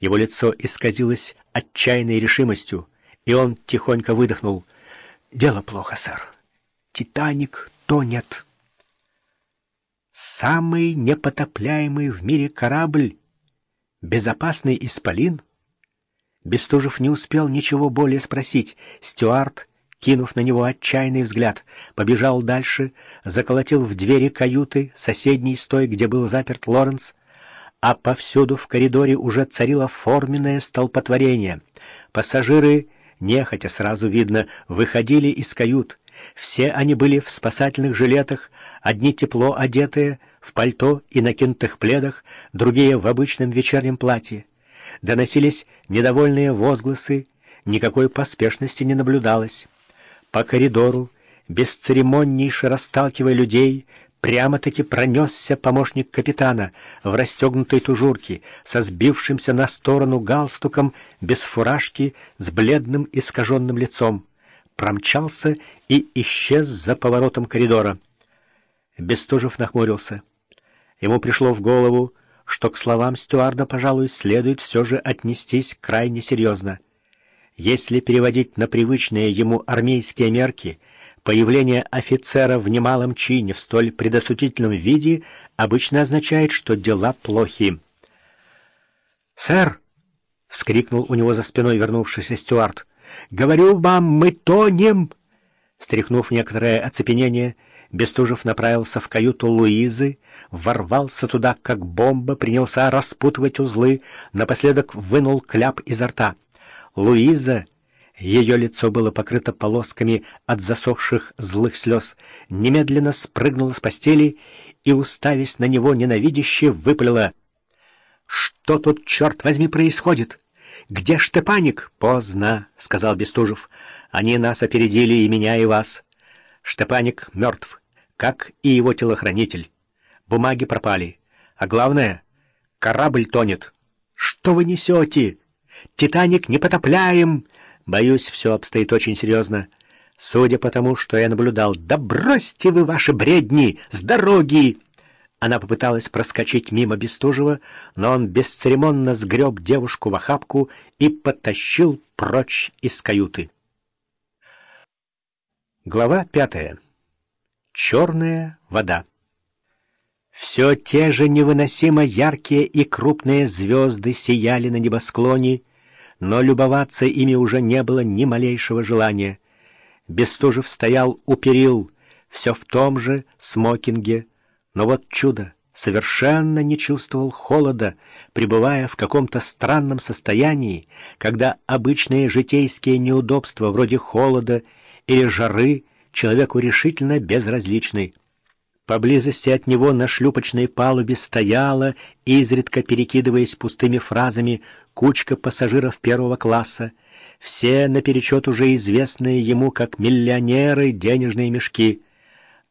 Его лицо исказилось отчаянной решимостью, и он тихонько выдохнул. «Дело плохо, сэр. Титаник тонет». Самый непотопляемый в мире корабль, безопасный исполин. Бестужев не успел ничего более спросить. Стюарт, кинув на него отчаянный взгляд, побежал дальше, заколотил в двери каюты, соседней с той, где был заперт Лоренс, а повсюду в коридоре уже царило форменное столпотворение. Пассажиры, нехотя сразу видно, выходили из кают. Все они были в спасательных жилетах, одни тепло одетые, в пальто и накинутых пледах, другие в обычном вечернем платье. Доносились недовольные возгласы, никакой поспешности не наблюдалось. По коридору, бесцеремоннейше расталкивая людей, Прямо-таки пронесся помощник капитана в расстегнутой тужурке, со сбившимся на сторону галстуком, без фуражки, с бледным искаженным лицом. Промчался и исчез за поворотом коридора. Бестужев нахмурился. Ему пришло в голову, что к словам стюарда, пожалуй, следует все же отнестись крайне серьезно. Если переводить на привычные ему армейские мерки — Появление офицера в немалом чине в столь предосудительном виде обычно означает, что дела плохи. «Сэр!» — вскрикнул у него за спиной вернувшийся стюард. «Говорю вам, мы тонем!» Стряхнув некоторое оцепенение, Бестужев направился в каюту Луизы, ворвался туда, как бомба, принялся распутывать узлы, напоследок вынул кляп изо рта. Луиза ее лицо было покрыто полосками от засохших злых слез, немедленно спрыгнула с постели и, уставясь на него ненавидяще, выпалила. «Что тут, черт возьми, происходит? Где Штепаник?» «Поздно», — сказал Бестужев. «Они нас опередили, и меня, и вас. Штепаник мертв, как и его телохранитель. Бумаги пропали. А главное, корабль тонет. Что вы несете? Титаник непотопляем!» Боюсь, все обстоит очень серьезно. Судя по тому, что я наблюдал, да бросьте вы ваши бредни с дороги! Она попыталась проскочить мимо Бестужева, но он бесцеремонно сгреб девушку в охапку и потащил прочь из каюты. Глава пятая. Черная вода. Все те же невыносимо яркие и крупные звезды сияли на небосклоне, но любоваться ими уже не было ни малейшего желания. Бестужев стоял у перил, все в том же смокинге, но вот чудо, совершенно не чувствовал холода, пребывая в каком-то странном состоянии, когда обычные житейские неудобства вроде холода или жары человеку решительно безразличны. Поблизости от него на шлюпочной палубе стояла, изредка перекидываясь пустыми фразами, кучка пассажиров первого класса, все наперечет уже известные ему как миллионеры денежные мешки.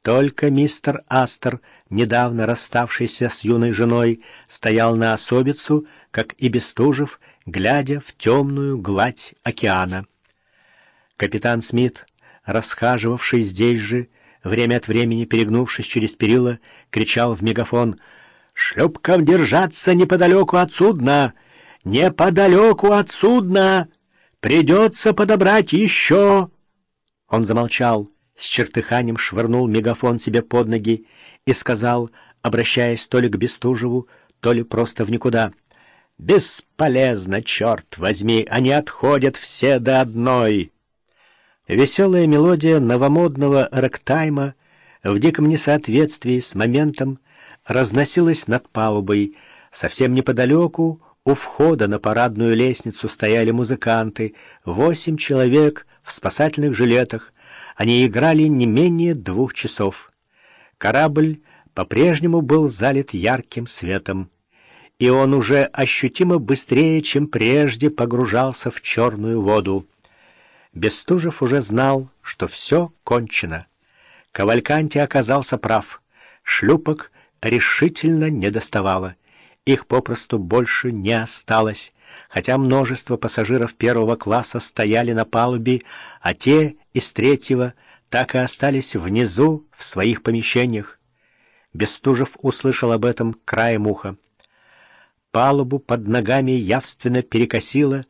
Только мистер Астер, недавно расставшийся с юной женой, стоял на особицу, как и Бестужев, глядя в темную гладь океана. Капитан Смит, расхаживавший здесь же, время от времени, перегнувшись через перила, кричал в мегафон «Шлюпкам держаться неподалеку от судна! Неподалеку от судна! Придется подобрать еще!» Он замолчал, с чертыханием швырнул мегафон себе под ноги и сказал, обращаясь то ли к Бестужеву, то ли просто в никуда, «Бесполезно, черт возьми, они отходят все до одной!» Веселая мелодия новомодного рэктайма в диком несоответствии с моментом разносилась над палубой. Совсем неподалеку, у входа на парадную лестницу стояли музыканты, восемь человек в спасательных жилетах. Они играли не менее двух часов. Корабль по-прежнему был залит ярким светом, и он уже ощутимо быстрее, чем прежде, погружался в черную воду. Бестужев уже знал, что все кончено. Кавальканти оказался прав. Шлюпок решительно не доставало. Их попросту больше не осталось, хотя множество пассажиров первого класса стояли на палубе, а те из третьего так и остались внизу в своих помещениях. Бестужев услышал об этом краем уха. Палубу под ногами явственно перекосило,